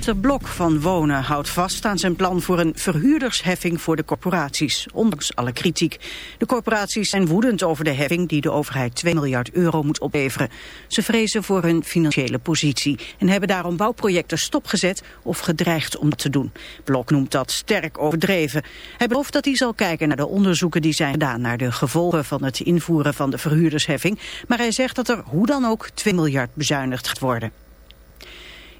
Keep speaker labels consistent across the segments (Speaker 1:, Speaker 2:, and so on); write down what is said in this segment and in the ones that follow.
Speaker 1: De Blok van Wonen houdt vast aan zijn plan voor een verhuurdersheffing voor de corporaties, ondanks alle kritiek. De corporaties zijn woedend over de heffing die de overheid 2 miljard euro moet opleveren. Ze vrezen voor hun financiële positie en hebben daarom bouwprojecten stopgezet of gedreigd om te doen. Blok noemt dat sterk overdreven. Hij belooft dat hij zal kijken naar de onderzoeken die zijn gedaan naar de gevolgen van het invoeren van de verhuurdersheffing, maar hij zegt dat er hoe dan ook 2 miljard bezuinigd gaat worden.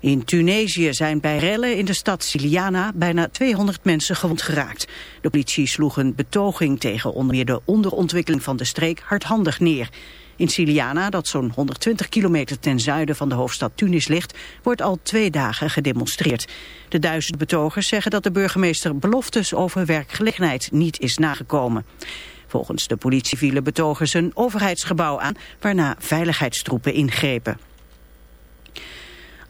Speaker 1: In Tunesië zijn bij rellen in de stad Siliana bijna 200 mensen gewond geraakt. De politie sloeg een betoging tegen onder meer de onderontwikkeling van de streek hardhandig neer. In Siliana, dat zo'n 120 kilometer ten zuiden van de hoofdstad Tunis ligt, wordt al twee dagen gedemonstreerd. De duizend betogers zeggen dat de burgemeester beloftes over werkgelegenheid niet is nagekomen. Volgens de politie vielen betogers een overheidsgebouw aan, waarna veiligheidstroepen ingrepen.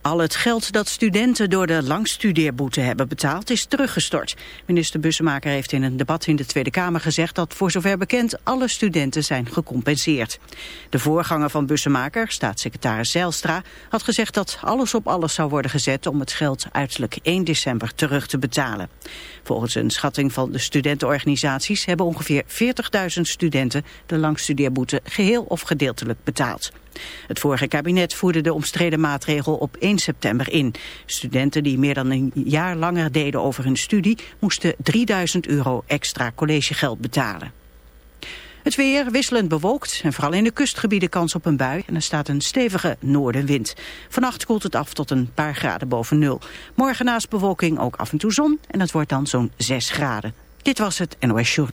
Speaker 1: Al het geld dat studenten door de langstudeerboete hebben betaald is teruggestort. Minister Bussemaker heeft in een debat in de Tweede Kamer gezegd dat voor zover bekend alle studenten zijn gecompenseerd. De voorganger van Bussemaker, staatssecretaris Zijlstra, had gezegd dat alles op alles zou worden gezet om het geld uiterlijk 1 december terug te betalen. Volgens een schatting van de studentenorganisaties hebben ongeveer 40.000 studenten de langstudeerboete geheel of gedeeltelijk betaald. Het vorige kabinet voerde de omstreden maatregel op 1 september in. Studenten die meer dan een jaar langer deden over hun studie... moesten 3000 euro extra collegegeld betalen. Het weer wisselend bewolkt en vooral in de kustgebieden kans op een bui. En er staat een stevige noordenwind. Vannacht koelt het af tot een paar graden boven nul. Morgen naast bewolking ook af en toe zon en het wordt dan zo'n 6 graden. Dit was het NOS Short.